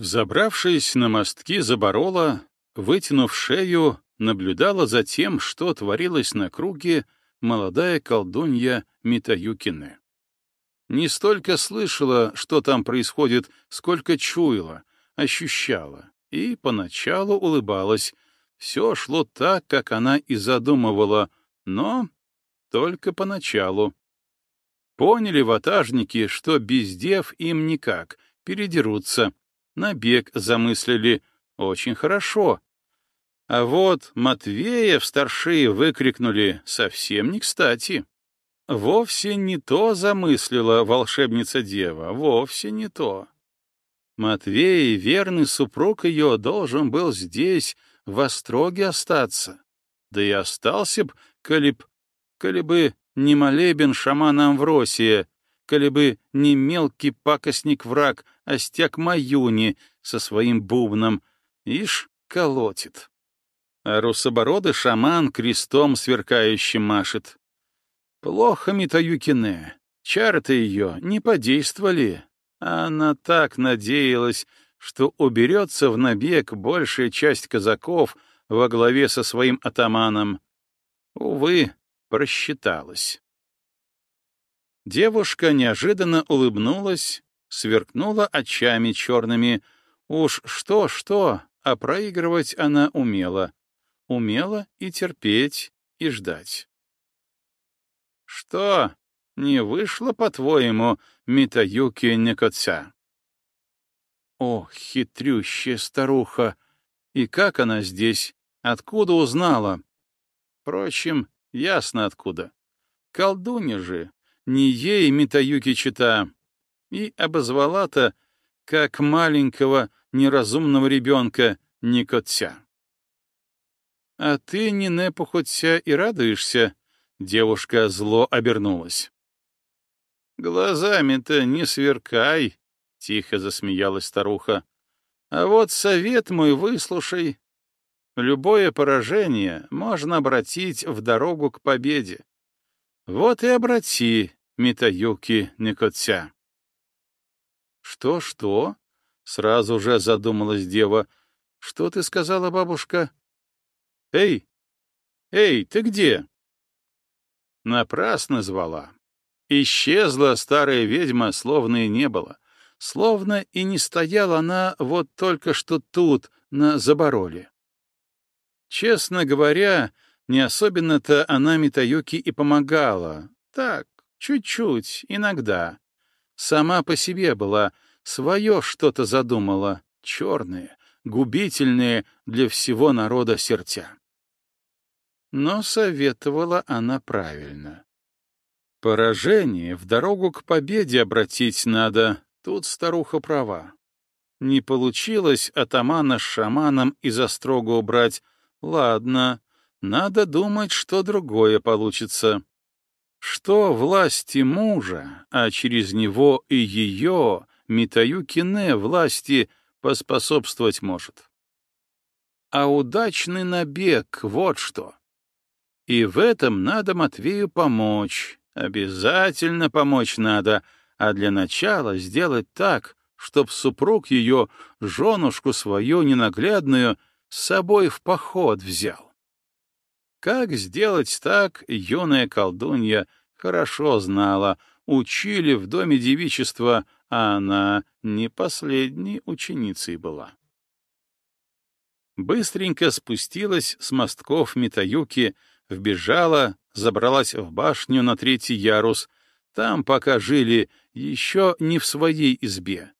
Взобравшись на мостки Заборола, вытянув шею, наблюдала за тем, что творилось на круге молодая колдунья Митаюкины. Не столько слышала, что там происходит, сколько чуяла, ощущала, и поначалу улыбалась. Все шло так, как она и задумывала, но только поначалу. Поняли ватажники, что без дев им никак, передерутся. Набег замыслили. Очень хорошо. А вот Матвея в старшие выкрикнули совсем не кстати. Вовсе не то замыслила волшебница-дева, вовсе не то. Матвей, верный супруг ее, должен был здесь, в Остроге остаться. Да и остался б, коли б, коли бы не молебен шамана Амвросия, коли бы не мелкий пакостник-враг, остяк Маюни со своим бубном, ишь, колотит а русобородый шаман крестом сверкающим машет. Плохо Митаюкине, чары-то ее не подействовали. Она так надеялась, что уберется в набег большая часть казаков во главе со своим атаманом. Увы, просчиталась. Девушка неожиданно улыбнулась, сверкнула очами черными. Уж что-что, а проигрывать она умела умела и терпеть, и ждать. «Что, не вышло, по-твоему, Митаюки Некоця?» «О, хитрющая старуха! И как она здесь? Откуда узнала?» «Впрочем, ясно откуда. Колдунья же, не ей Митаюки чита. И обозвала-то, как маленького неразумного ребенка, Никотся. «А ты, не непохоться, и радуешься?» Девушка зло обернулась. «Глазами-то не сверкай», — тихо засмеялась старуха. «А вот совет мой выслушай. Любое поражение можно обратить в дорогу к победе. Вот и обрати, Митаюки Никотся». «Что-что?» — сразу же задумалась дева. «Что ты сказала, бабушка?» «Эй! Эй, ты где?» Напрасно звала. Исчезла старая ведьма, словно и не было. Словно и не стояла она вот только что тут, на Забороле. Честно говоря, не особенно-то она Митаюки и помогала. Так, чуть-чуть, иногда. Сама по себе была, свое что-то задумала, черное, губительное для всего народа сердца. Но советовала она правильно. Поражение в дорогу к победе обратить надо, тут старуха права. Не получилось атамана с шаманом из острога убрать. Ладно, надо думать, что другое получится. Что власти мужа, а через него и ее, Митаюкине, власти поспособствовать может. А удачный набег — вот что. И в этом надо Матвею помочь, обязательно помочь надо, а для начала сделать так, чтоб супруг ее, женушку свою ненаглядную, с собой в поход взял. Как сделать так, юная колдунья хорошо знала, учили в доме девичества, а она не последней ученицей была. Быстренько спустилась с мостков Митаюки, Вбежала, забралась в башню на третий ярус. Там, пока жили, еще не в своей избе.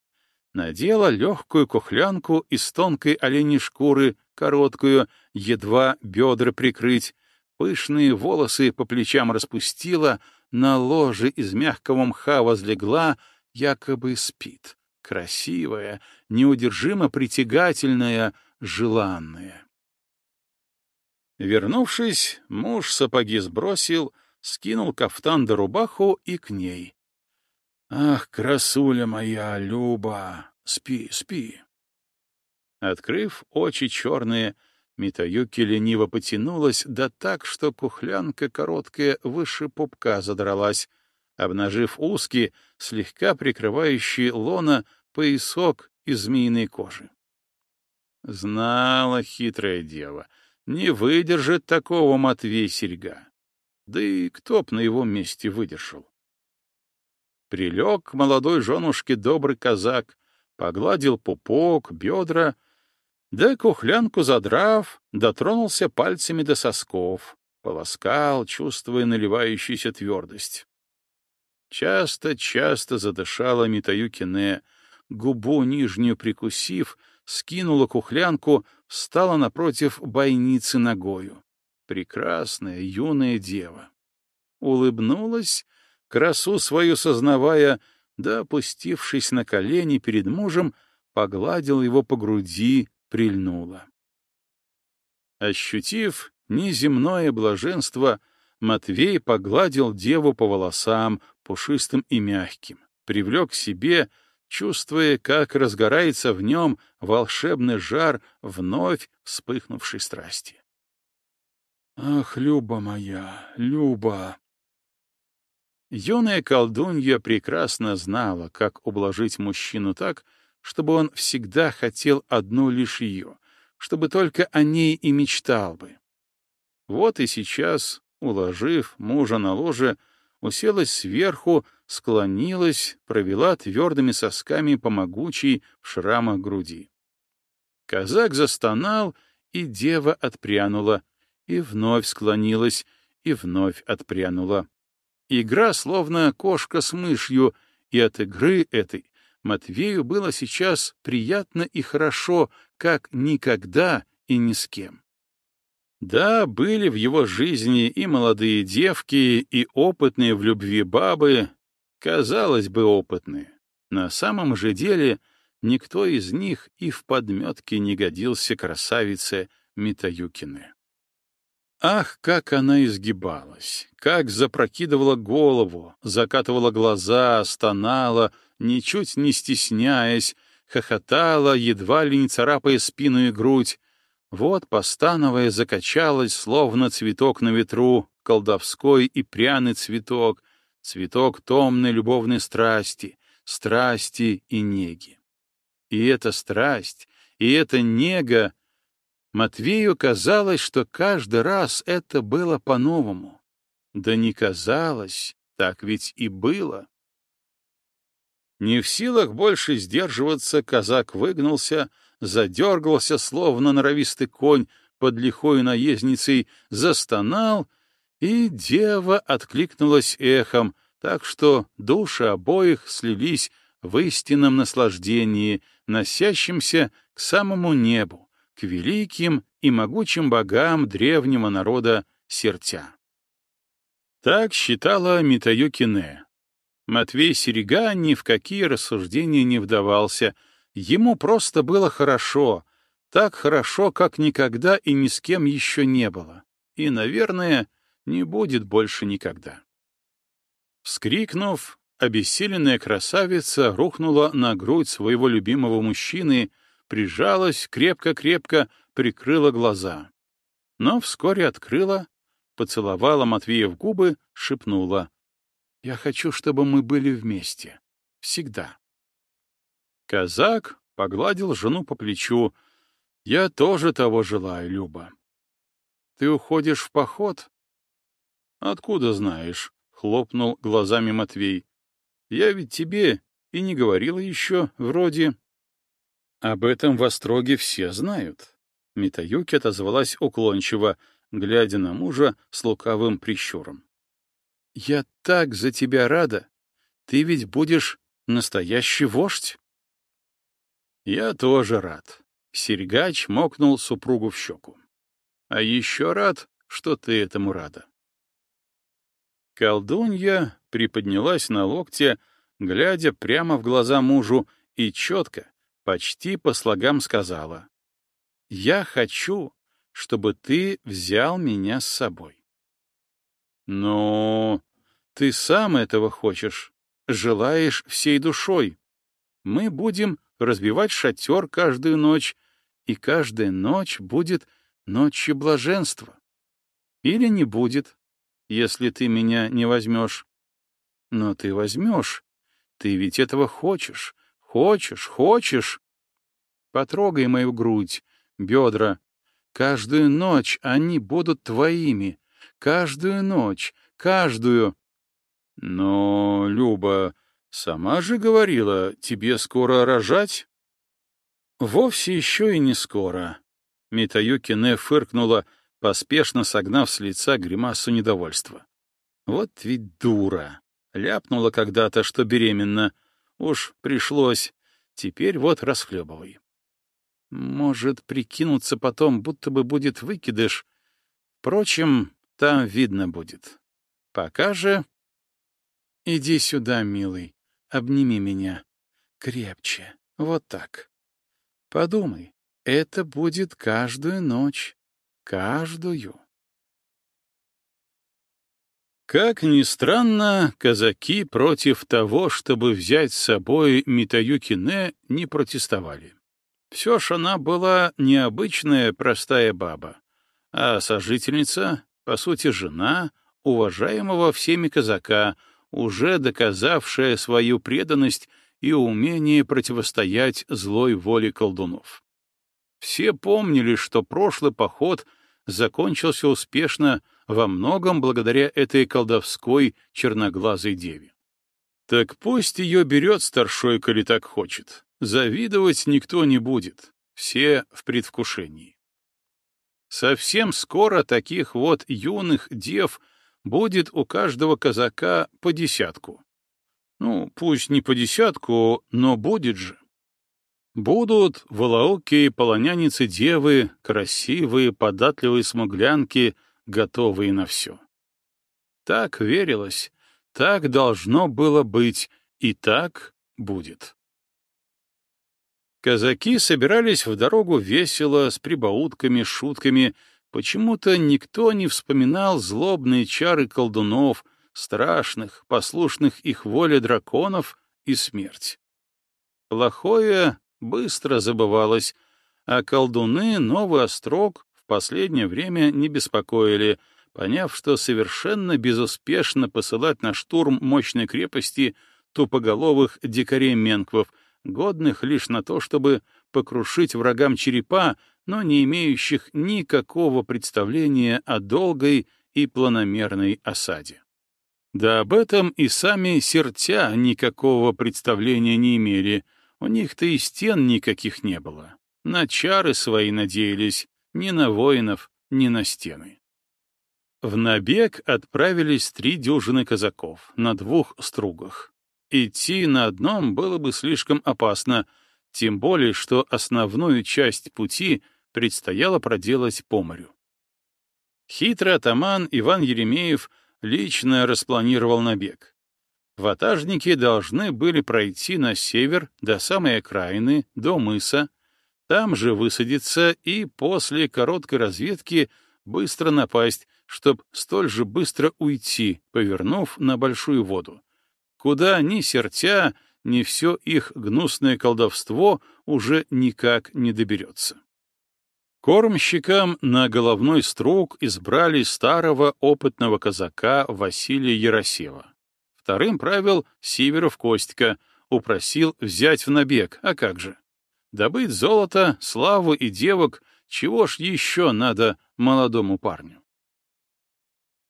Надела легкую кухлянку из тонкой оленей шкуры, короткую, едва бедра прикрыть, пышные волосы по плечам распустила, на ложе из мягкого мха возлегла, якобы спит. Красивая, неудержимо притягательная, желанная. Вернувшись, муж сапоги сбросил, скинул кафтан да рубаху и к ней. «Ах, красуля моя, Люба, спи, спи!» Открыв очи черные, Митаюки лениво потянулась, да так, что кухлянка короткая выше пупка задралась, обнажив узкий, слегка прикрывающий лона, поясок из змеиной кожи. Знала хитрая дева, не выдержит такого Матвей серьга. Да и кто б на его месте выдержал? Прилег к молодой женушке добрый казак, погладил пупок, бедра, да кухлянку задрав, дотронулся пальцами до сосков, полоскал, чувствуя наливающуюся твердость. Часто-часто задышала Митаюкине, губу нижнюю прикусив, скинула кухлянку, встала напротив бойницы ногою. Прекрасная юная дева. Улыбнулась, красу свою сознавая, да, опустившись на колени перед мужем, погладил его по груди, прильнула. Ощутив неземное блаженство, Матвей погладил деву по волосам, пушистым и мягким, привлек к себе, чувствуя, как разгорается в нем волшебный жар вновь вспыхнувшей страсти. «Ах, Люба моя, Люба!» Юная колдунья прекрасно знала, как ублажить мужчину так, чтобы он всегда хотел одну лишь ее, чтобы только о ней и мечтал бы. Вот и сейчас, уложив мужа на ложе, уселась сверху, склонилась, провела твердыми сосками по могучей в шрамах груди. Казак застонал, и дева отпрянула, и вновь склонилась, и вновь отпрянула. Игра словно кошка с мышью, и от игры этой Матвею было сейчас приятно и хорошо, как никогда и ни с кем. Да, были в его жизни и молодые девки, и опытные в любви бабы, казалось бы, опытные. На самом же деле никто из них и в подметке не годился красавице Митаюкине. Ах, как она изгибалась, как запрокидывала голову, закатывала глаза, стонала, ничуть не стесняясь, хохотала, едва ли не царапая спину и грудь, вот, постановая, закачалась, словно цветок на ветру, колдовской и пряный цветок, цветок томной любовной страсти, страсти и неги. И эта страсть, и эта нега Матвею казалось, что каждый раз это было по-новому. Да не казалось, так ведь и было. Не в силах больше сдерживаться, казак выгнулся, задергался, словно норовистый конь под лихой наездницей, застонал, и дева откликнулась эхом, так что души обоих слились в истинном наслаждении, носящемся к самому небу, к великим и могучим богам древнего народа Сертя. Так считала Митаюкине. Матвей Серега ни в какие рассуждения не вдавался — Ему просто было хорошо, так хорошо, как никогда и ни с кем еще не было. И, наверное, не будет больше никогда. Вскрикнув, обессиленная красавица рухнула на грудь своего любимого мужчины, прижалась крепко-крепко, прикрыла глаза. Но вскоре открыла, поцеловала Матвея в губы, шепнула. «Я хочу, чтобы мы были вместе. Всегда». Казак погладил жену по плечу. «Я тоже того желаю, Люба». «Ты уходишь в поход?» «Откуда знаешь?» — хлопнул глазами Матвей. «Я ведь тебе и не говорила еще, вроде...» «Об этом в Остроге все знают». Митаюки отозвалась уклончиво, глядя на мужа с лукавым прищуром. «Я так за тебя рада! Ты ведь будешь настоящий вождь!» Я тоже рад. Серьгач мокнул супругу в щеку. А еще рад, что ты этому рада. Колдунья приподнялась на локте, глядя прямо в глаза мужу, и четко, почти по слогам сказала. «Я хочу, чтобы ты взял меня с собой». «Но ты сам этого хочешь, желаешь всей душой. Мы будем разбивать шатер каждую ночь, и каждая ночь будет ночью блаженства. Или не будет, если ты меня не возьмешь. Но ты возьмешь. Ты ведь этого хочешь, хочешь, хочешь. Потрогай мою грудь, бедра. Каждую ночь они будут твоими. Каждую ночь, каждую. Но, Люба, сама же говорила, тебе скоро рожать? Вовсе еще и не скоро. Митаюкине фыркнула, поспешно согнав с лица гримасу недовольства. Вот ведь дура. Ляпнула когда-то, что беременна. Уж пришлось. Теперь вот расхлебывай. Может прикинуться потом, будто бы будет выкидыш. Впрочем, там видно будет. Пока же... Иди сюда, милый, обними меня. Крепче. Вот так. Подумай, это будет каждую ночь. Каждую. Как ни странно, казаки против того, чтобы взять с собой Митаюкине, не протестовали. Все ж она была необычная простая баба, а сожительница, по сути, жена уважаемого всеми казака, уже доказавшая свою преданность и умение противостоять злой воле колдунов. Все помнили, что прошлый поход закончился успешно во многом благодаря этой колдовской черноглазой деве. Так пусть ее берет старшой, коли так хочет. Завидовать никто не будет, все в предвкушении. Совсем скоро таких вот юных дев будет у каждого казака по десятку. Ну, пусть не по десятку, но будет же. Будут волоокие полоняницы-девы, красивые, податливые смуглянки, готовые на все. Так верилось, так должно было быть, и так будет. Казаки собирались в дорогу весело, с прибаутками, шутками. Почему-то никто не вспоминал злобные чары колдунов, страшных, послушных их воле драконов и смерть. Плохое быстро забывалось, а колдуны новый острог последнее время не беспокоили, поняв, что совершенно безуспешно посылать на штурм мощной крепости тупоголовых дикарей-менквов — годных лишь на то, чтобы покрушить врагам черепа, но не имеющих никакого представления о долгой и планомерной осаде. Да об этом и сами сертя никакого представления не имели, у них-то и стен никаких не было. На чары свои надеялись, ни на воинов, ни на стены. В набег отправились три дюжины казаков на двух стругах. Идти на одном было бы слишком опасно, тем более, что основную часть пути предстояло проделать по морю. Хитрый атаман Иван Еремеев лично распланировал набег. Ватажники должны были пройти на север до самой окраины, до мыса, там же высадиться и после короткой разведки быстро напасть, чтобы столь же быстро уйти, повернув на большую воду, куда ни сертя, ни все их гнусное колдовство уже никак не доберется. Кормщикам на головной струк избрали старого опытного казака Василия Яросева. Вторым правил Сиверов Костька, упросил взять в набег, а как же? Добыть золото, славу и девок, чего ж еще надо молодому парню?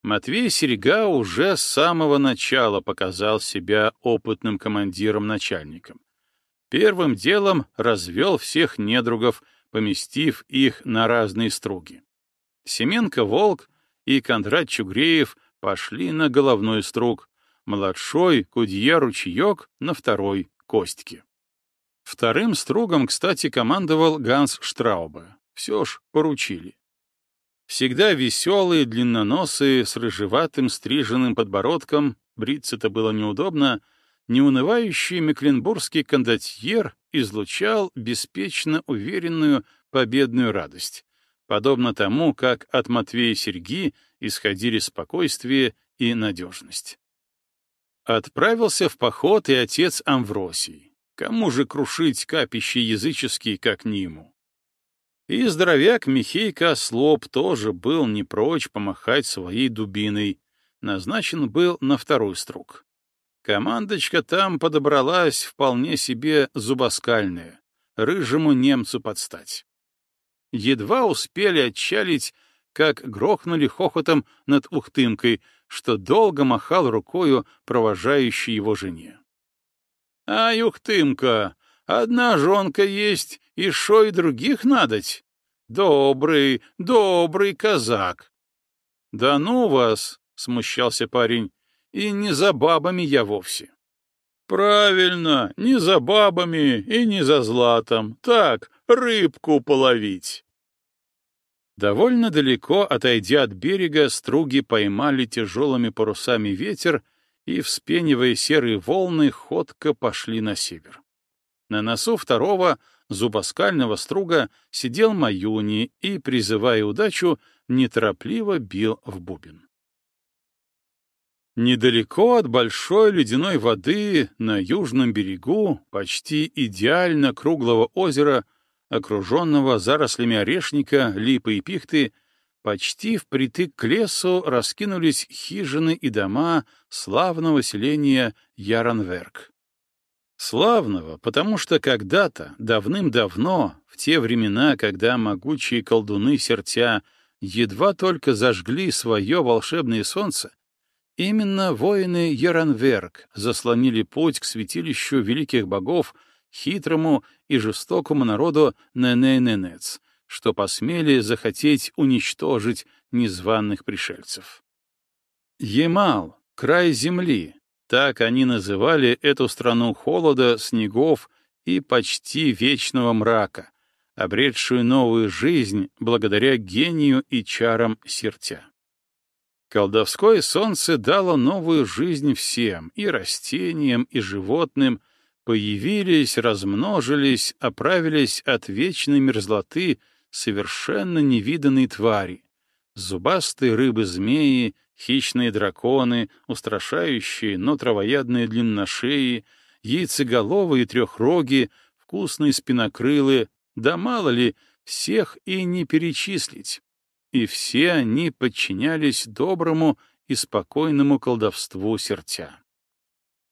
Матвей Серега уже с самого начала показал себя опытным командиром-начальником. Первым делом развел всех недругов, поместив их на разные струги. Семенко-Волк и Кондрат Чугреев пошли на головной струг, младшой Кудья-Ручеек на второй — Костьке. Вторым стругом, кстати, командовал Ганс Штраубе. Все ж поручили. Всегда веселые, длинноносые, с рыжеватым стриженным подбородком, бриться-то было неудобно, неунывающий мекленбургский кондотьер излучал беспечно уверенную победную радость, подобно тому, как от Матвея Серги исходили спокойствие и надежность. Отправился в поход и отец Амвросий. Кому же крушить капищи языческие, как не ему? И здоровяк Михейка Слоп тоже был не прочь помахать своей дубиной. Назначен был на второй струк. Командочка там подобралась вполне себе зубоскальная. рыжему немцу подстать. Едва успели отчалить, как грохнули хохотом над Ухтымкой, что долго махал рукою провожающей его жене. — Ай, Ухтымка, одна жонка есть, и шо и других надоть? Добрый, добрый казак. — Да ну вас, — смущался парень, — и не за бабами я вовсе. — Правильно, не за бабами и не за златом. Так, рыбку половить. Довольно далеко, отойдя от берега, струги поймали тяжелыми парусами ветер и, вспенивая серые волны, ходко пошли на север. На носу второго зубоскального струга сидел Маюни и, призывая удачу, неторопливо бил в бубен. Недалеко от большой ледяной воды на южном берегу, почти идеально круглого озера, окруженного зарослями орешника, липы и пихты, почти впритык к лесу раскинулись хижины и дома славного селения Яранверк. Славного, потому что когда-то, давным-давно, в те времена, когда могучие колдуны сертя едва только зажгли свое волшебное солнце, именно воины Яранверк заслонили путь к святилищу великих богов хитрому и жестокому народу Ненененец, что посмели захотеть уничтожить незваных пришельцев. Емал, край земли, так они называли эту страну холода, снегов и почти вечного мрака, обретшую новую жизнь благодаря гению и чарам сертя. Колдовское солнце дало новую жизнь всем, и растениям, и животным, появились, размножились, оправились от вечной мерзлоты совершенно невиданные твари, зубастые рыбы-змеи, хищные драконы, устрашающие, но травоядные длинношеи, яйцеголовые трехроги, вкусные спинокрылы, да мало ли, всех и не перечислить. И все они подчинялись доброму и спокойному колдовству сердца.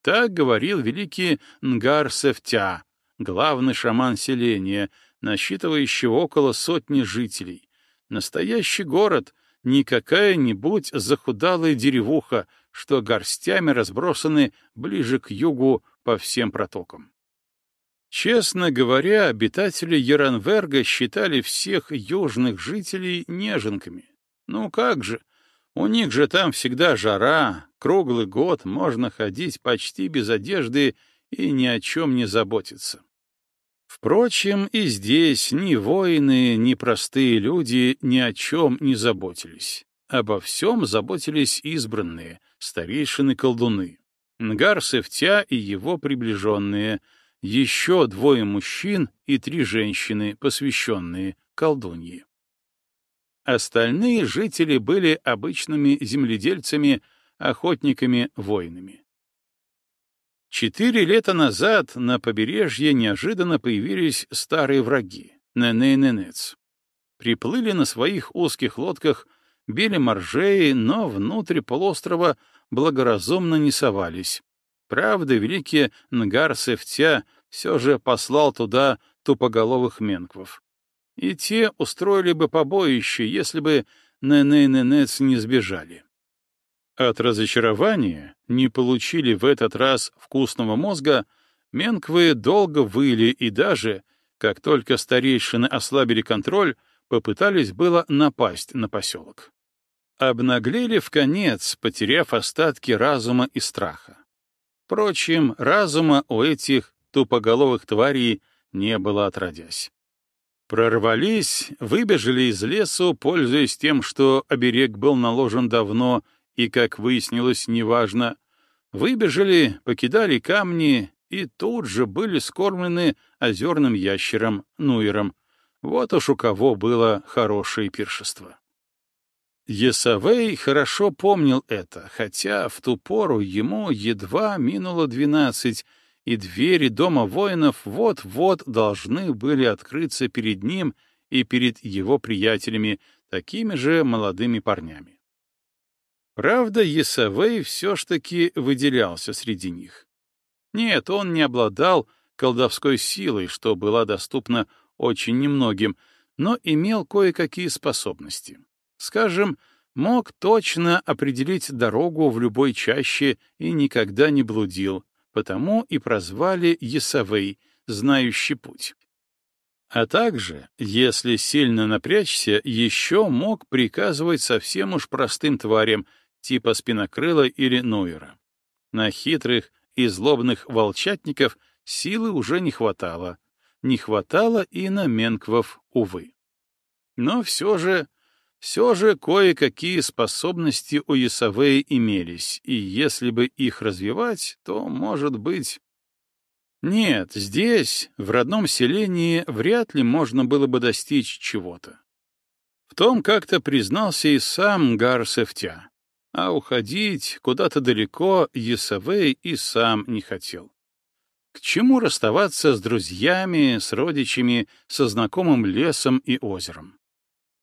Так говорил великий Нгар Сефтя, главный шаман селения, насчитывающего около сотни жителей. Настоящий город, не какая-нибудь захудалая деревуха, что горстями разбросаны ближе к югу по всем протокам. Честно говоря, обитатели Яранверга считали всех южных жителей неженками. Ну как же, у них же там всегда жара, круглый год можно ходить почти без одежды и ни о чем не заботиться. Впрочем, и здесь ни воины, ни простые люди ни о чем не заботились. Обо всем заботились избранные, старейшины-колдуны. Нгар Севтя и его приближенные, еще двое мужчин и три женщины, посвященные колдуньи. Остальные жители были обычными земледельцами, охотниками-воинами. Четыре лета назад на побережье неожиданно появились старые враги — Неней-Ненец. Приплыли на своих узких лодках, били моржеи, но внутрь полуострова благоразумно не совались. Правда, великий Нгар Сефтя все же послал туда тупоголовых менквов и те устроили бы побоище, если бы Неней-Ненец не сбежали. От разочарования не получили в этот раз вкусного мозга, менквы долго выли и даже, как только старейшины ослабили контроль, попытались было напасть на поселок. Обнаглели в конец, потеряв остатки разума и страха. Впрочем, разума у этих тупоголовых тварей не было отродясь. Прорвались, выбежали из лесу, пользуясь тем, что оберег был наложен давно и, как выяснилось, неважно. Выбежали, покидали камни и тут же были скормлены озерным ящером, нуером. Вот уж у кого было хорошее пиршество. Есавей хорошо помнил это, хотя в ту пору ему едва минуло двенадцать, и двери дома воинов вот-вот должны были открыться перед ним и перед его приятелями, такими же молодыми парнями. Правда, Есавей все ж таки выделялся среди них. Нет, он не обладал колдовской силой, что была доступна очень немногим, но имел кое-какие способности. Скажем, мог точно определить дорогу в любой чаще и никогда не блудил, потому и прозвали Есавей, знающий путь. А также, если сильно напрячься, еще мог приказывать совсем уж простым тварям, типа спинокрыла или нойера. На хитрых и злобных волчатников силы уже не хватало. Не хватало и на менквов, увы. Но все же, все же кое-какие способности у Ясавея имелись, и если бы их развивать, то, может быть... Нет, здесь, в родном селении, вряд ли можно было бы достичь чего-то. В том как-то признался и сам Гарсефтя а уходить куда-то далеко Есавей и сам не хотел. К чему расставаться с друзьями, с родичами, со знакомым лесом и озером?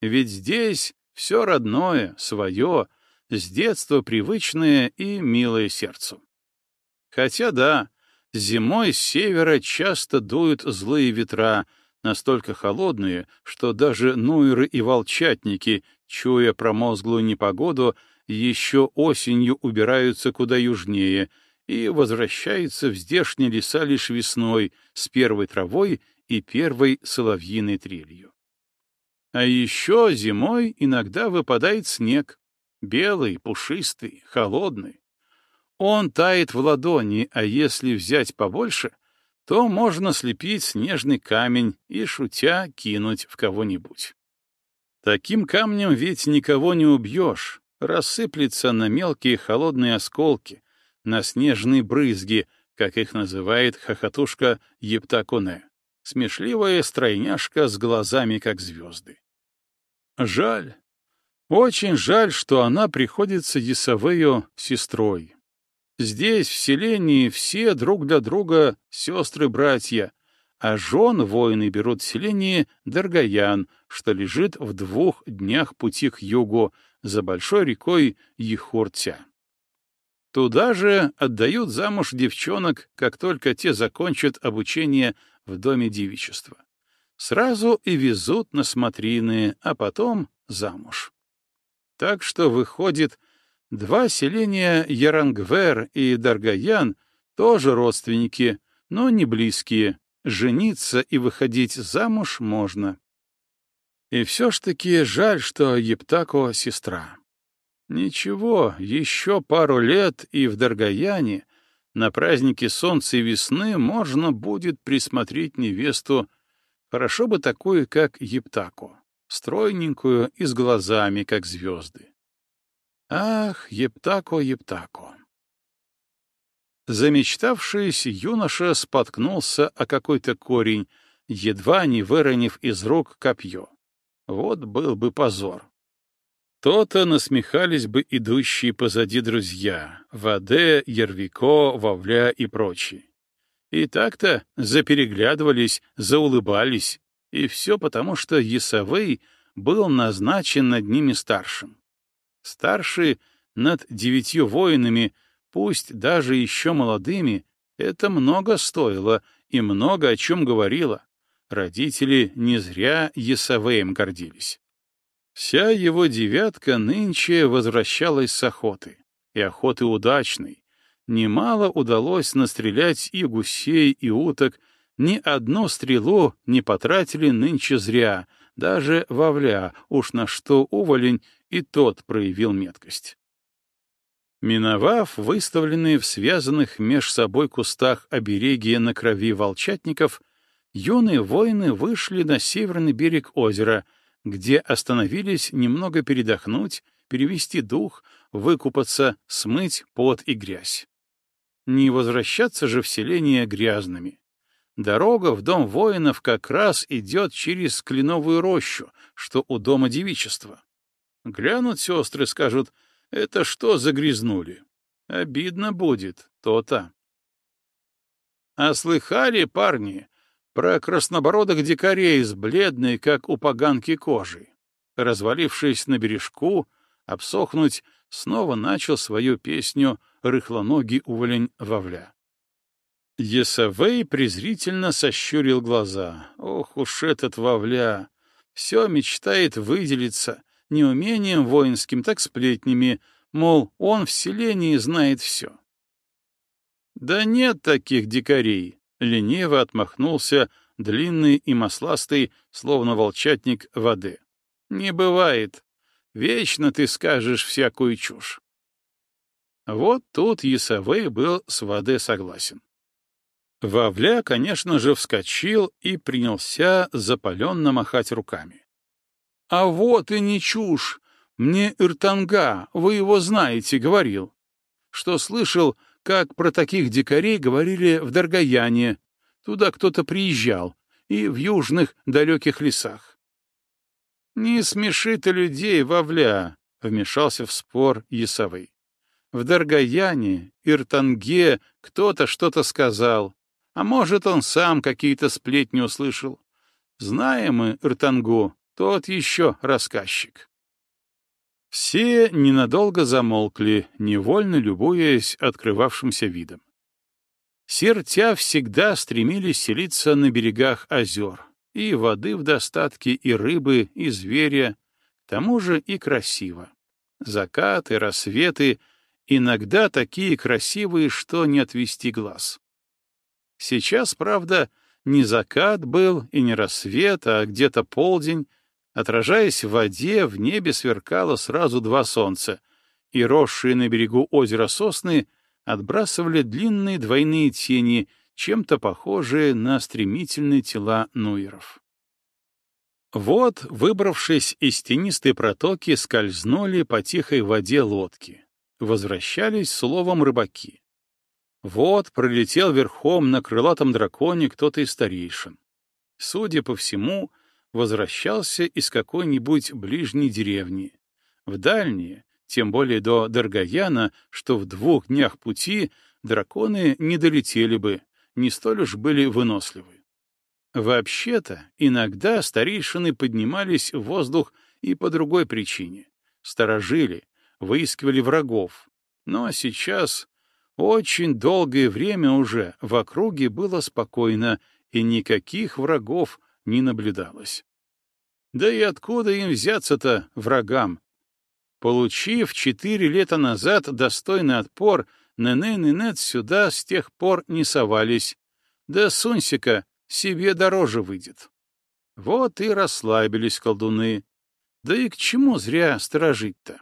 Ведь здесь все родное, свое, с детства привычное и милое сердцу. Хотя да, зимой с севера часто дуют злые ветра, настолько холодные, что даже нуеры и волчатники, чуя промозглую непогоду, еще осенью убираются куда южнее и возвращаются в здешние леса лишь весной с первой травой и первой соловьиной трелью. А еще зимой иногда выпадает снег, белый, пушистый, холодный. Он тает в ладони, а если взять побольше, то можно слепить снежный камень и, шутя, кинуть в кого-нибудь. Таким камнем ведь никого не убьешь, рассыплется на мелкие холодные осколки, на снежные брызги, как их называет хохотушка Ептакуне, смешливая стройняшка с глазами, как звезды. Жаль, очень жаль, что она приходится Есавею сестрой. Здесь, в селении, все друг для друга сестры-братья, а жен воины берут в селении Даргаян, что лежит в двух днях пути к югу, за большой рекой Ехуртя. Туда же отдают замуж девчонок, как только те закончат обучение в доме девичества. Сразу и везут на смотрины, а потом замуж. Так что выходит, два селения Ярангвер и Даргаян тоже родственники, но не близкие. Жениться и выходить замуж можно. И все ж таки жаль, что Ептако — сестра. Ничего, еще пару лет, и в Даргаяне на празднике солнца и весны можно будет присмотреть невесту, хорошо бы такую, как Ептако, стройненькую и с глазами, как звезды. Ах, Ептако, Ептако! Замечтавшись, юноша споткнулся о какой-то корень, едва не выронив из рук копье. Вот был бы позор. То-то насмехались бы идущие позади друзья — Ваде, Ервико, Вовля и прочие. И так-то запереглядывались, заулыбались, и все потому, что Есавей был назначен над ними старшим. Старший над девятью воинами, пусть даже еще молодыми, это много стоило и много о чем говорило. Родители не зря Есавеем гордились. Вся его девятка нынче возвращалась с охоты, и охоты удачной. Немало удалось настрелять и гусей, и уток, ни одну стрелу не потратили нынче зря, даже вовля, уж на что уволень, и тот проявил меткость. Миновав выставленные в связанных меж собой кустах обереги на крови волчатников, юные воины вышли на северный берег озера, где остановились немного передохнуть, перевести дух, выкупаться, смыть пот и грязь. Не возвращаться же в селение грязными. Дорога в дом воинов как раз идет через кленовую рощу, что у дома девичества. Глянут сестры, скажут, это что загрязнули? Обидно будет, то-то. А слыхали, парни, про краснобородых дикарей с бледной, как у поганки, кожей. Развалившись на бережку, обсохнуть, снова начал свою песню рыхлоногий уволень Вовля. Есавей презрительно сощурил глаза. Ох уж этот Вавля! Все мечтает выделиться, не умением воинским, так сплетнями, мол, он в селении знает все. Да нет таких дикарей, — лениво отмахнулся длинный и масластый, словно волчатник воды. Не бывает. Вечно ты скажешь всякую чушь. Вот тут Есавей был с воды согласен. Вавля, конечно же, вскочил и принялся запаленно махать руками. — А вот и не чушь! Мне Иртанга, вы его знаете, говорил. Что слышал, как про таких дикарей говорили в Даргаяне. Туда кто-то приезжал, и в южных далеких лесах. — Не смеши ты людей, Вавля! — вмешался в спор Ясовый. В Даргаяне, Иртанге кто-то что-то сказал, а может, он сам какие-то сплетни услышал. Знаем мы Иртангу, тот еще рассказчик. Все ненадолго замолкли, невольно любуясь открывавшимся видом. Сертя всегда стремились селиться на берегах озер, и воды в достатке, и рыбы, и зверя, к тому же и красиво. Закаты, рассветы, иногда такие красивые, что не отвести глаз. Сейчас, правда, не закат был и не рассвет, а где-то полдень. Отражаясь в воде, в небе сверкало сразу два солнца, и росшие на берегу озера сосны отбрасывали длинные двойные тени, чем-то похожие на стремительные тела нуеров. Вот, выбравшись из тенистой протоки, скользнули по тихой воде лодки. Возвращались словом рыбаки. Вот пролетел верхом на крылатом драконе кто-то из старейшин. Судя по всему, возвращался из какой-нибудь ближней деревни. В дальние, тем более до Даргаяна, что в двух днях пути драконы не долетели бы, не столь уж были выносливы. Вообще-то, иногда старейшины поднимались в воздух и по другой причине. Сторожили, выискивали врагов. Но сейчас очень долгое время уже в округе было спокойно, и никаких врагов не наблюдалось. Да и откуда им взяться-то врагам? Получив четыре лета назад достойный отпор, Ненен и Нет сюда с тех пор не совались. Да Сунсика себе дороже выйдет. Вот и расслабились колдуны. Да и к чему зря сторожить-то?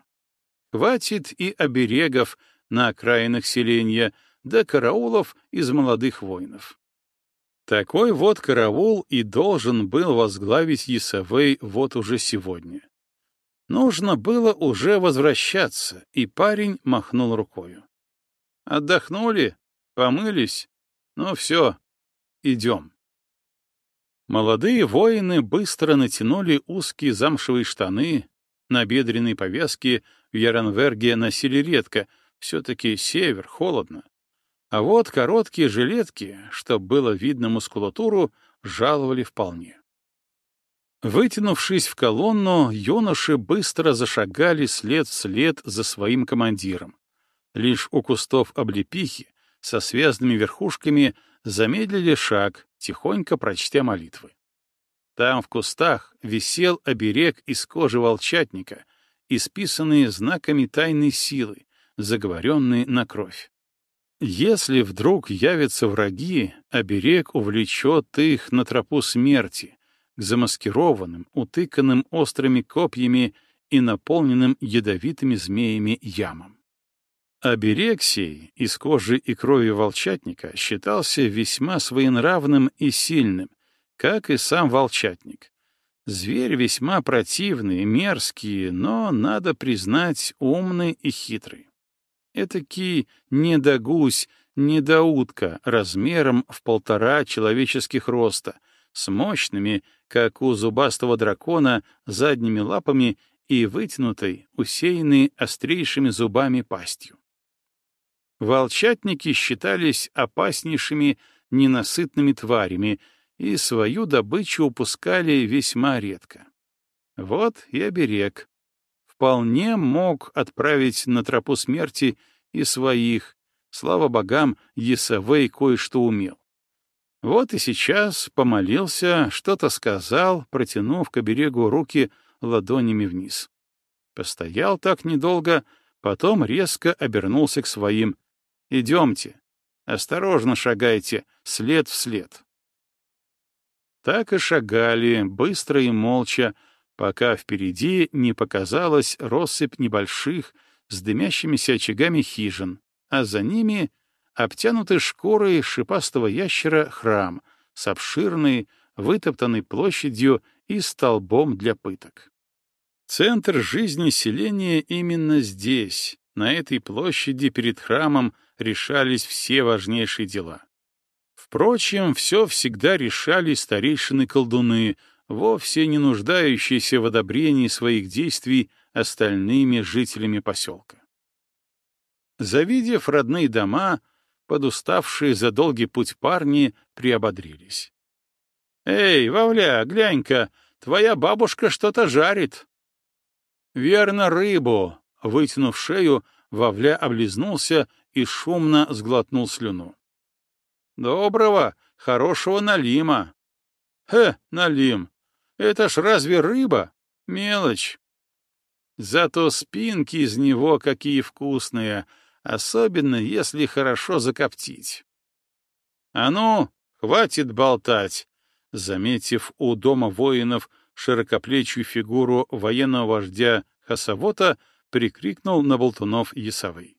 Хватит и оберегов, на окраинах селения, да караулов из молодых воинов. Такой вот караул и должен был возглавить Есавей вот уже сегодня. Нужно было уже возвращаться, и парень махнул рукою. Отдохнули, помылись, ну все, идем. Молодые воины быстро натянули узкие замшевые штаны, набедренные повязки в Яранверге носили редко, все-таки север, холодно. А вот короткие жилетки, чтоб было видно мускулатуру, жаловали вполне. Вытянувшись в колонну, юноши быстро зашагали след в след за своим командиром. Лишь у кустов облепихи со связанными верхушками замедлили шаг, тихонько прочтя молитвы. Там в кустах висел оберег из кожи волчатника, исписанный знаками тайной силы, заговоренный на кровь. Если вдруг явятся враги, оберег увлечет их на тропу смерти, к замаскированным, утыканным острыми копьями и наполненным ядовитыми змеями ямам. Оберег сей из кожи и крови волчатника считался весьма своенравным и сильным, как и сам волчатник. Зверь весьма противный, мерзкий, но, надо признать, умный и хитрый. Этакий недогусь, недоутка размером в полтора человеческих роста, с мощными, как у зубастого дракона, задними лапами и вытянутой, усеянной острейшими зубами пастью. Волчатники считались опаснейшими ненасытными тварями и свою добычу упускали весьма редко. Вот и оберег, вполне мог отправить на тропу смерти и своих, Слава богам, Есавей кое-что умел. Вот и сейчас помолился, что-то сказал, протянув к берегу руки ладонями вниз. Постоял так недолго, потом резко обернулся к своим. «Идемте. Осторожно шагайте, след в след». Так и шагали, быстро и молча, пока впереди не показалась россыпь небольших, с дымящимися очагами хижин, а за ними обтянутый шкурой шипастого ящера храм с обширной, вытоптанной площадью и столбом для пыток. Центр жизни селения именно здесь, на этой площади перед храмом решались все важнейшие дела. Впрочем, все всегда решали старейшины-колдуны, вовсе не нуждающиеся в одобрении своих действий остальными жителями поселка. Завидев родные дома, подуставшие за долгий путь парни приободрились. «Эй, Вавля, глянь-ка, твоя бабушка что-то жарит!» «Верно, рыбу!» — вытянув шею, Вавля облизнулся и шумно сглотнул слюну. «Доброго, хорошего налима!» «Хе, налим! Это ж разве рыба? Мелочь!» Зато спинки из него какие вкусные, особенно если хорошо закоптить. «А ну, хватит болтать!» Заметив у дома воинов широкоплечью фигуру военного вождя Хасавота, прикрикнул на болтунов Ясовый.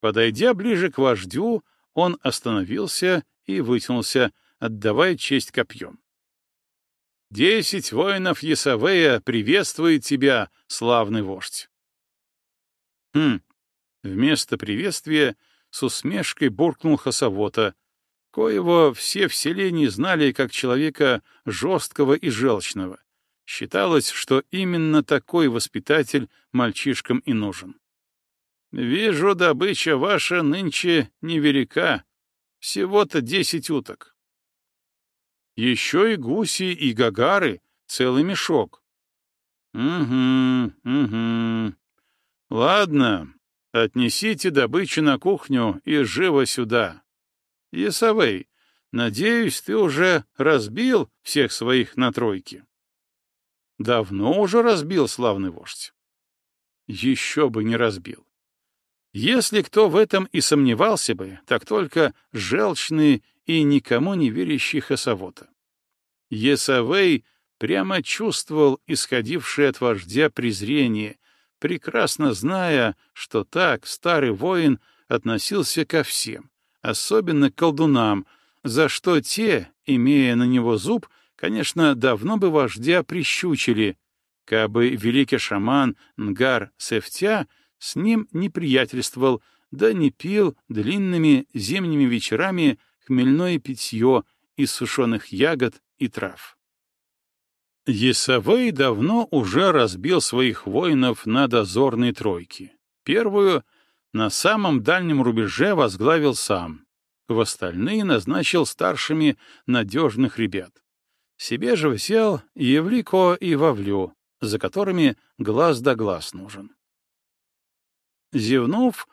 Подойдя ближе к вождю, он остановился и вытянулся, отдавая честь копьем. «Десять воинов Ясавея приветствует тебя, славный вождь!» «Хм, Вместо приветствия с усмешкой буркнул Хасавота, коего все в селении знали как человека жесткого и желчного. Считалось, что именно такой воспитатель мальчишкам и нужен. «Вижу, добыча ваша нынче невелика, всего-то десять уток». «Еще и гуси, и гагары, целый мешок». «Угу, угу. Ладно, Отнесите добычу на кухню и живо сюда. Есавей, надеюсь, ты уже разбил всех своих на тройке. Давно уже разбил, славный вождь. Еще бы не разбил. Если кто в этом и сомневался бы, так только желчный и никому не верящий Хасавота. Есавей прямо чувствовал исходившее от вождя презрение прекрасно зная, что так старый воин относился ко всем, особенно к колдунам, за что те, имея на него зуб, конечно, давно бы вождя прищучили, кабы великий шаман Нгар Сефтя с ним не приятельствовал, да не пил длинными зимними вечерами хмельное питье из сушеных ягод и трав. Есавей давно уже разбил своих воинов на дозорные тройки. Первую на самом дальнем рубеже возглавил сам. В остальные назначил старшими надежных ребят. Себе же взял Евлико и Вавлю, за которыми глаз да глаз нужен. Зевнув,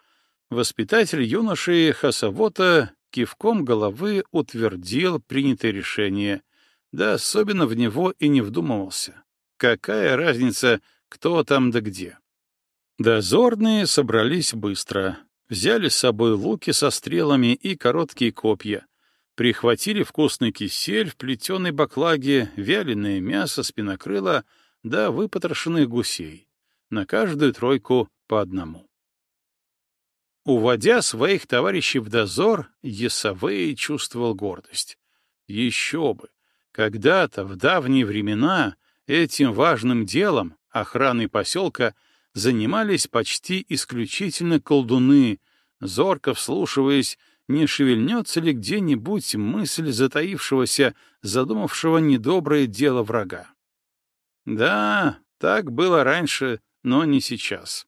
воспитатель юноши Хасавота кивком головы утвердил принятое решение — да особенно в него и не вдумывался. Какая разница, кто там да где? Дозорные собрались быстро, взяли с собой луки со стрелами и короткие копья, прихватили вкусный кисель в плетеной баклаге, вяленое мясо, спинокрыло, да выпотрошенных гусей. На каждую тройку по одному. Уводя своих товарищей в дозор, Есавей чувствовал гордость. Еще бы! Когда-то, в давние времена, этим важным делом, охраной поселка, занимались почти исключительно колдуны, зорко вслушиваясь, не шевельнется ли где-нибудь мысль затаившегося, задумавшего недоброе дело врага. Да, так было раньше, но не сейчас.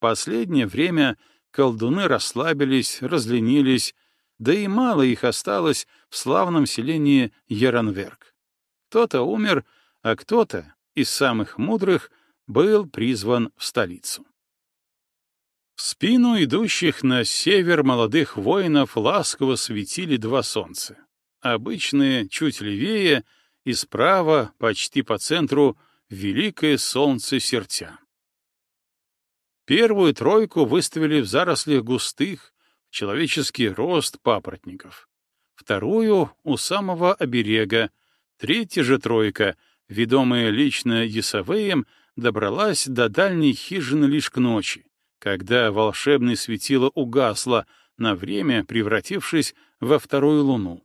Последнее время колдуны расслабились, разленились, да и мало их осталось в славном селении Яранверк. Кто-то умер, а кто-то, из самых мудрых, был призван в столицу. В спину идущих на север молодых воинов ласково светили два солнца. Обычные чуть левее и справа, почти по центру, великое солнце сердца. Первую тройку выставили в зарослях густых, человеческий рост папоротников. Вторую — у самого оберега. Третья же тройка, ведомая лично Ясавеем, добралась до дальней хижины лишь к ночи, когда волшебное светило угасло, на время превратившись во вторую луну.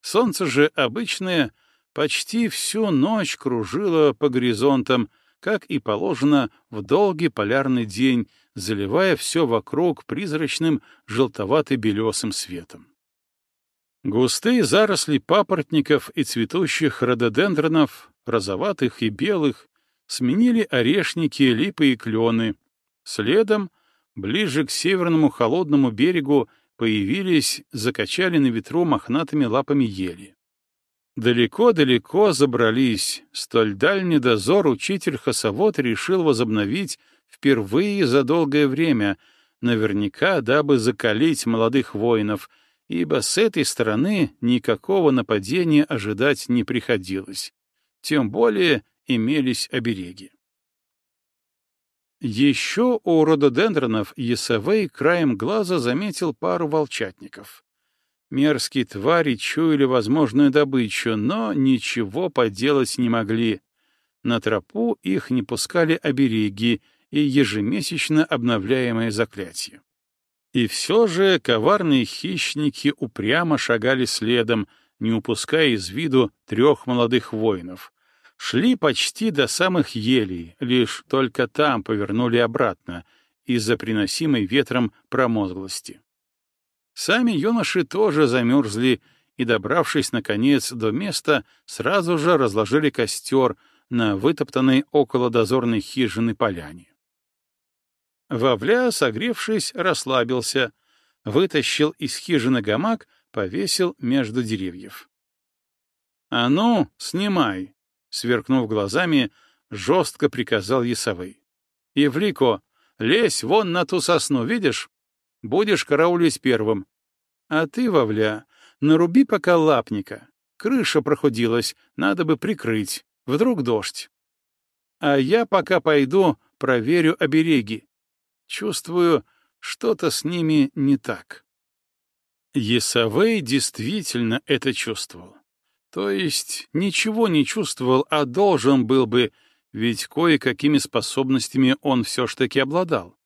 Солнце же обычное почти всю ночь кружило по горизонтам, как и положено в долгий полярный день, заливая все вокруг призрачным желтовато-белесым светом. Густые заросли папоротников и цветущих рододендронов, розоватых и белых, сменили орешники, липы и клены, Следом, ближе к северному холодному берегу, появились, закачали на ветру мохнатыми лапами ели. Далеко-далеко забрались, столь дальний дозор учитель Хасавод решил возобновить впервые за долгое время, наверняка дабы закалить молодых воинов, ибо с этой стороны никакого нападения ожидать не приходилось. Тем более имелись обереги. Еще у рододендронов Есавей краем глаза заметил пару волчатников. Мерзкие твари чуяли возможную добычу, но ничего поделать не могли. На тропу их не пускали обереги и ежемесячно обновляемое заклятие. И все же коварные хищники упрямо шагали следом, не упуская из виду трех молодых воинов, Шли почти до самых елей, лишь только там повернули обратно из-за приносимой ветром промозглости. Сами юноши тоже замерзли и, добравшись, наконец, до места, сразу же разложили костер на вытоптанной около дозорной хижины поляне. Вовля, согревшись, расслабился, вытащил из хижины гамак, повесил между деревьев. — А ну, снимай! Сверкнув глазами, жестко приказал Ясовый. — Евлико, лезь вон на ту сосну, видишь? Будешь караулить первым. А ты, Вовля, наруби пока лапника. Крыша проходилась, надо бы прикрыть. Вдруг дождь. А я пока пойду проверю обереги. Чувствую, что-то с ними не так. Есавей действительно это чувствовал. То есть ничего не чувствовал, а должен был бы, ведь кое-какими способностями он все ж таки обладал.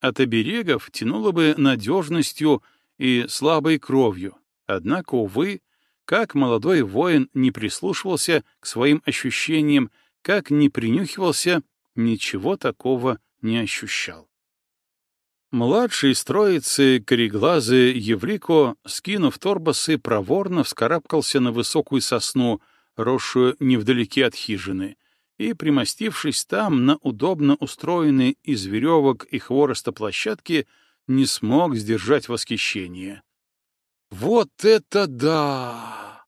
От оберегов тянуло бы надежностью и слабой кровью, однако, увы, как молодой воин не прислушивался к своим ощущениям, как не принюхивался, ничего такого не ощущал. Младший из троицы, кореглазый Еврико, скинув торбасы, проворно вскарабкался на высокую сосну, росшую невдалеке от хижины, и, примостившись там на удобно устроенной из веревок и хвороста площадке, не смог сдержать восхищение. «Вот это да!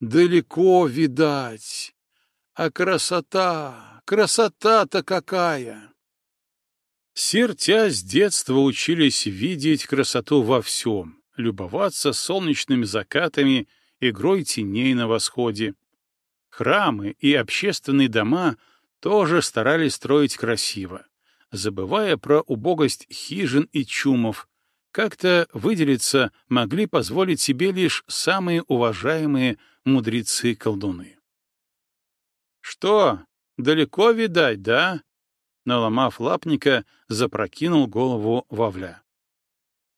Далеко видать! А красота! Красота-то какая!» Сертя с детства учились видеть красоту во всем, любоваться солнечными закатами, игрой теней на восходе. Храмы и общественные дома тоже старались строить красиво, забывая про убогость хижин и чумов. Как-то выделиться могли позволить себе лишь самые уважаемые мудрецы-колдуны. «Что, далеко видать, да?» наломав лапника, запрокинул голову Вовля.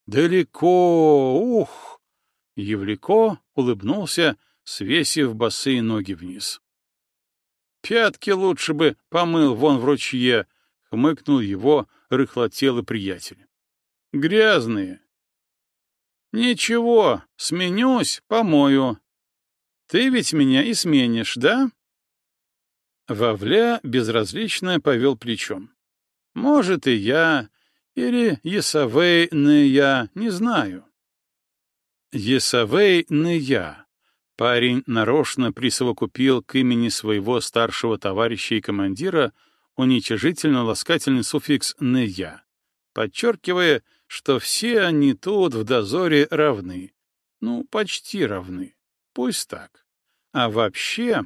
«Далеко! Ух!» Евлико улыбнулся, свесив босые ноги вниз. «Пятки лучше бы помыл вон в ручье», — хмыкнул его рыхлотелый приятель. «Грязные». «Ничего, сменюсь, помою. Ты ведь меня и сменишь, да?» Вовля безразлично повел плечом. «Может, и я, или Есавей не не знаю». Есавей не. Парень нарочно присовокупил к имени своего старшего товарища и командира уничижительно-ласкательный суффикс «не я». подчеркивая, что все они тут в дозоре равны. Ну, почти равны. Пусть так. А вообще...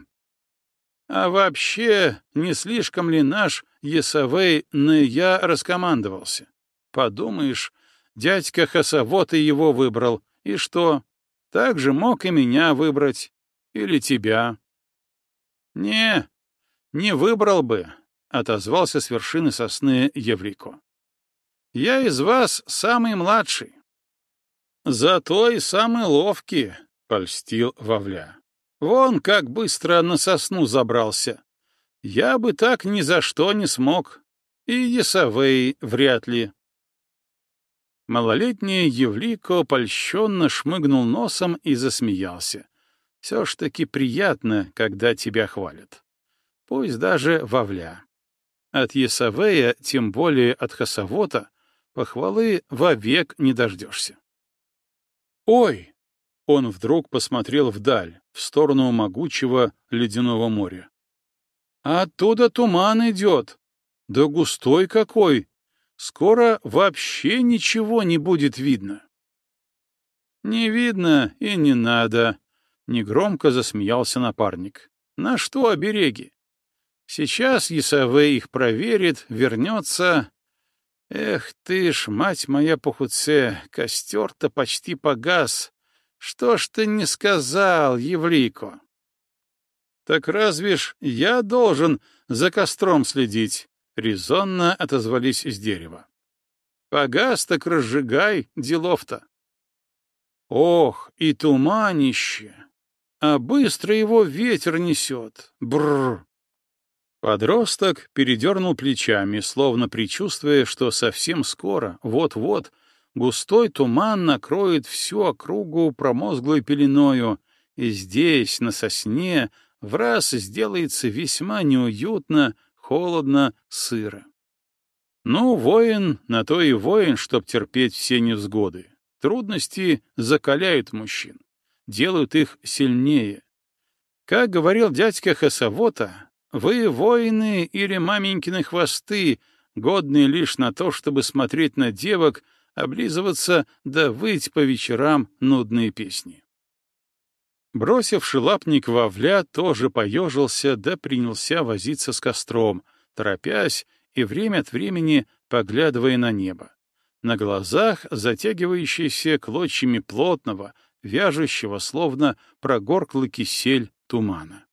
А вообще, не слишком ли наш Есавей на я раскомандовался? Подумаешь, дядька Хасавот и его выбрал. И что? Так же мог и меня выбрать. Или тебя. Не, не выбрал бы, — отозвался с вершины сосны Еврико. Я из вас самый младший. Зато и самый ловкий, — польстил Вовля. Вон как быстро на сосну забрался. Я бы так ни за что не смог. И Есавей вряд ли. Малолетний Евлико польщенно шмыгнул носом и засмеялся. Все ж таки приятно, когда тебя хвалят. Пусть даже вовля. От Есавея, тем более от Хасавота, похвалы вовек не дождешься. «Ой!» — он вдруг посмотрел вдаль, в сторону могучего ледяного моря. «Оттуда туман идет! Да густой какой! Скоро вообще ничего не будет видно!» «Не видно и не надо!» — негромко засмеялся напарник. «На что обереги? Сейчас Исаве их проверит, вернется. Эх ты ж, мать моя похудце, костер-то почти погас. Что ж ты не сказал, Евлико? Так разве ж я должен за костром следить? Резонно отозвались из дерева. Погас так разжигай, делов-то. Ох, и туманище! А быстро его ветер несет. Бррр! Подросток передернул плечами, словно предчувствуя, что совсем скоро, вот-вот, густой туман накроет всю округу промозглой пеленою, и здесь, на сосне, в раз сделается весьма неуютно, холодно, сыро. Ну, воин, на то и воин, чтоб терпеть все невзгоды. Трудности закаляют мужчин, делают их сильнее. Как говорил дядька Хасавота, вы воины или маменькины хвосты, годные лишь на то, чтобы смотреть на девок, облизываться да выть по вечерам нудные песни. Бросивший лапник Вовля тоже поежился да принялся возиться с костром, торопясь и время от времени поглядывая на небо. На глазах затягивающиеся клочьями плотного, вяжущего, словно прогорклый кисель тумана.